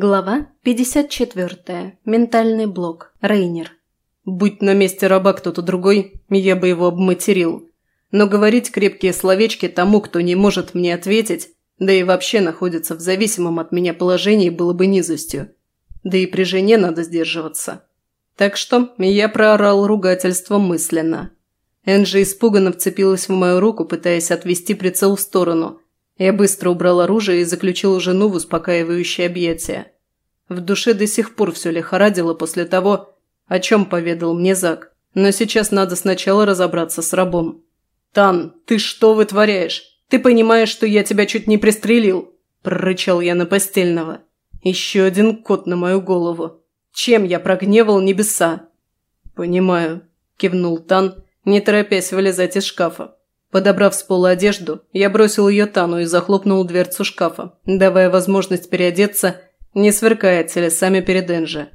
Глава 54. Ментальный блок. Рейнер. Будь на месте раба кто-то другой, я бы его обматерил. Но говорить крепкие словечки тому, кто не может мне ответить, да и вообще находится в зависимом от меня положении, было бы низостью. Да и при жене надо сдерживаться. Так что я проорал ругательство мысленно. Энджи испуганно вцепилась в мою руку, пытаясь отвести прицел в сторону – я быстро убрал оружие и заключил жену в успокаивающее объятие. В душе до сих пор все лихорадило после того, о чем поведал мне Зак. Но сейчас надо сначала разобраться с рабом. «Тан, ты что вытворяешь? Ты понимаешь, что я тебя чуть не пристрелил?» – прорычал я на постельного. «Еще один кот на мою голову. Чем я прогневал небеса?» «Понимаю», – кивнул Тан, не торопясь вылезать из шкафа. Подобрав с пола одежду, я бросил ее Тану и захлопнул дверцу шкафа, давая возможность переодеться, не сверкая телесами перед Энджи.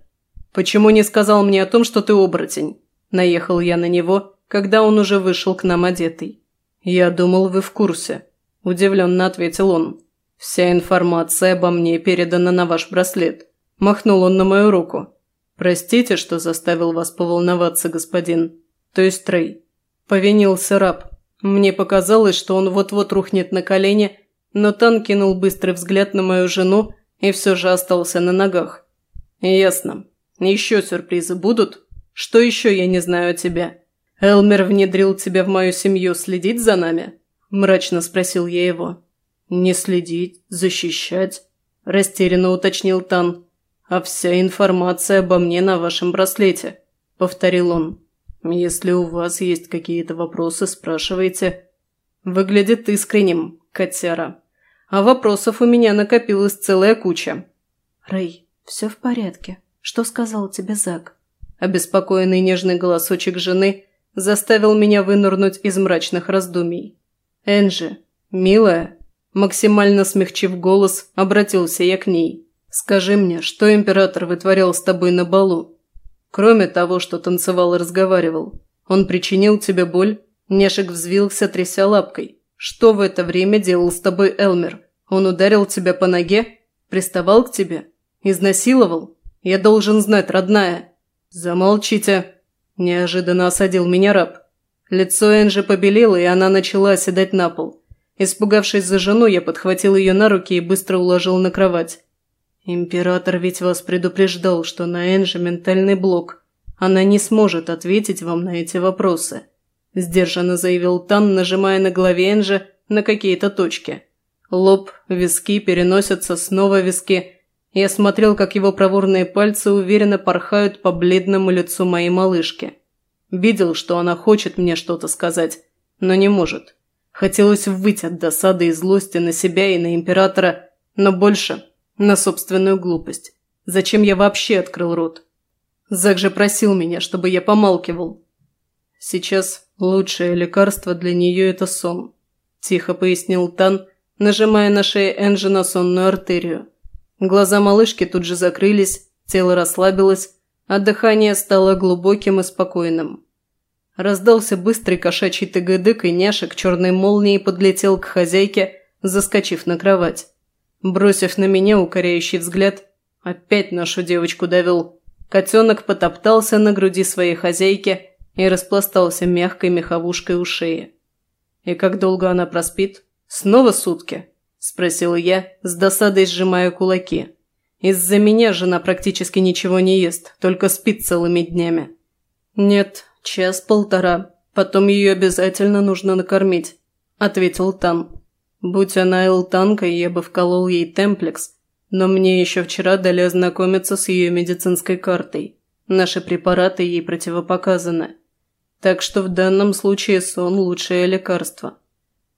«Почему не сказал мне о том, что ты оборотень?» Наехал я на него, когда он уже вышел к нам одетый. «Я думал, вы в курсе», – удивленно ответил он. «Вся информация обо мне передана на ваш браслет». Махнул он на мою руку. «Простите, что заставил вас поволноваться, господин. То есть Трей». Повинился раб, мне показалось, что он вот-вот рухнет на колени, но Тан кинул быстрый взгляд на мою жену и все же остался на ногах. «Ясно. Еще сюрпризы будут? Что еще я не знаю о тебе? Элмер внедрил тебя в мою семью следить за нами?» – мрачно спросил я его. «Не следить, защищать», – растерянно уточнил Тан. «А вся информация обо мне на вашем браслете», – повторил он. «Если у вас есть какие-то вопросы, спрашивайте». Выглядит искренним, котяра. А вопросов у меня накопилась целая куча. «Рэй, все в порядке. Что сказал тебе Зак?» Обеспокоенный нежный голосочек жены заставил меня вынырнуть из мрачных раздумий. «Энджи, милая», максимально смягчив голос, обратился я к ней. «Скажи мне, что император вытворял с тобой на балу?» Кроме того, что танцевал и разговаривал. Он причинил тебе боль?» Нешек взвился, тряся лапкой. «Что в это время делал с тобой Элмер? Он ударил тебя по ноге? Приставал к тебе? Изнасиловал? Я должен знать, родная!» «Замолчите!» – неожиданно осадил меня раб. Лицо Энжи побелело, и она начала оседать на пол. Испугавшись за жену, я подхватил ее на руки и быстро уложил на кровать. «Император ведь вас предупреждал, что на Энже ментальный блок. Она не сможет ответить вам на эти вопросы», – сдержанно заявил Тан, нажимая на голове Энжи на какие-то точки. Лоб, виски, переносятся, снова виски. Я смотрел, как его проворные пальцы уверенно порхают по бледному лицу моей малышки. Видел, что она хочет мне что-то сказать, но не может. Хотелось выйти от досады и злости на себя и на императора, но больше на собственную глупость. Зачем я вообще открыл рот? Зак же просил меня, чтобы я помалкивал. Сейчас лучшее лекарство для нее – это сон, тихо пояснил Тан, нажимая на шею Энджи на сонную артерию. Глаза малышки тут же закрылись, тело расслабилось, а дыхание стало глубоким и спокойным. Раздался быстрый кошачий тыгыдык, и няшек черной молнией подлетел к хозяйке, заскочив на кровать. Бросив на меня укоряющий взгляд, опять нашу девочку довел. Котенок потоптался на груди своей хозяйки и распластался мягкой меховушкой у шеи. «И как долго она проспит? Снова сутки?» – спросила я, с досадой сжимая кулаки. «Из-за меня жена практически ничего не ест, только спит целыми днями». «Нет, час-полтора, потом ее обязательно нужно накормить», – ответил Тан. Будь она элтанкой, я бы вколол ей темплекс, но мне еще вчера дали ознакомиться с ее медицинской картой. Наши препараты ей противопоказаны. Так что в данном случае сон – лучшее лекарство.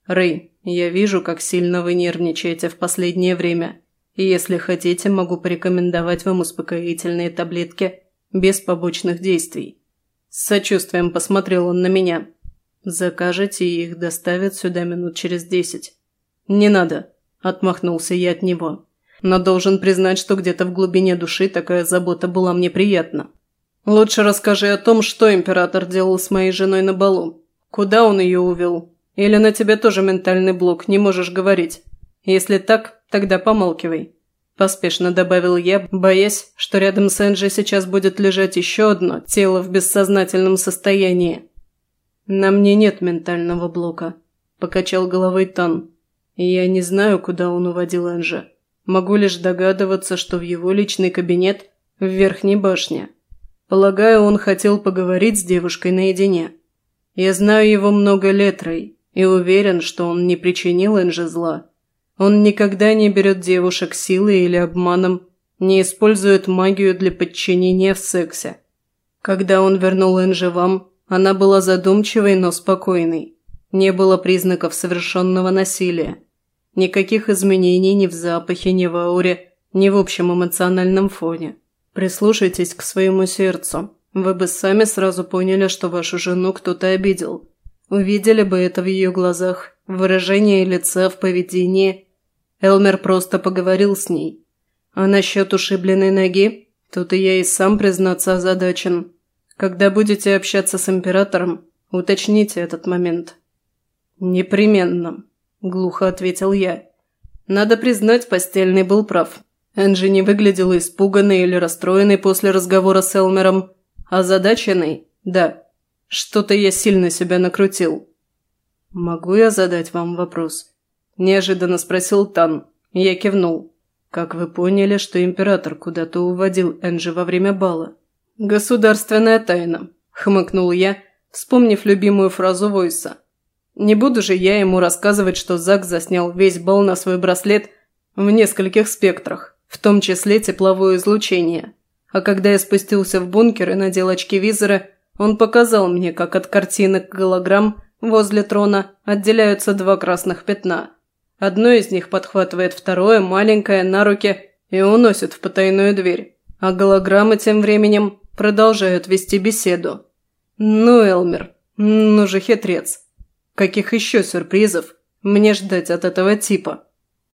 Рэй, я вижу, как сильно вы нервничаете в последнее время, если хотите, могу порекомендовать вам успокоительные таблетки без побочных действий. С сочувствием посмотрел он на меня. Закажете, и их доставят сюда минут через десять. «Не надо», – отмахнулся я от него. «Но должен признать, что где-то в глубине души такая забота была мне приятна. Лучше расскажи о том, что император делал с моей женой на балу. Куда он ее увел? Или на тебе тоже ментальный блок, не можешь говорить? Если так, тогда помалкивай». – поспешно добавил я, боясь, что рядом с Энджи сейчас будет лежать еще одно тело в бессознательном состоянии. «На мне нет ментального блока», – покачал головой Тан. «Я не знаю, куда он уводил Энджи. Могу лишь догадываться, что в его личный кабинет в верхней башне. Полагаю, он хотел поговорить с девушкой наедине. Я знаю его много лет, Рэй, и уверен, что он не причинил Энже зла. Он никогда не берет девушек силой или обманом, не использует магию для подчинения в сексе. Когда он вернул Энже вам, она была задумчивой, но спокойной. Не было признаков совершенного насилия. Никаких изменений ни в запахе, ни в ауре, ни в общем эмоциональном фоне. Прислушайтесь к своему сердцу. Вы бы сами сразу поняли, что вашу жену кто-то обидел. Увидели бы это в ее глазах, в выражении лица, в поведении. Элмер просто поговорил с ней. А насчет ушибленной ноги, тут и я и сам, признаться, озадачен. Когда будете общаться с императором, уточните этот момент. «Непременно», – глухо ответил я. Надо признать, постельный был прав. Энджи не выглядела испуганной или расстроенной после разговора с Элмером. а Озадаченной? Да. Что-то я сильно себя накрутил. «Могу я задать вам вопрос?» – неожиданно спросил Тан. Я кивнул. «Как вы поняли, что император куда-то уводил Энджи во время бала?» «Государственная тайна», – хмыкнул я, вспомнив любимую фразу Войса. «Не буду же я ему рассказывать, что Зак заснял весь бал на свой браслет в нескольких спектрах в том числе тепловое излучение. А когда я спустился в бункер и надел очки визора, он показал мне, как от картинок голограмм возле трона отделяются два красных пятна. Одно из них подхватывает второе, маленькое, на руки и уносит в потайную дверь. А голограммы тем временем продолжают вести беседу. Ну, Элмер, ну же хитрец. Каких еще сюрпризов мне ждать от этого типа?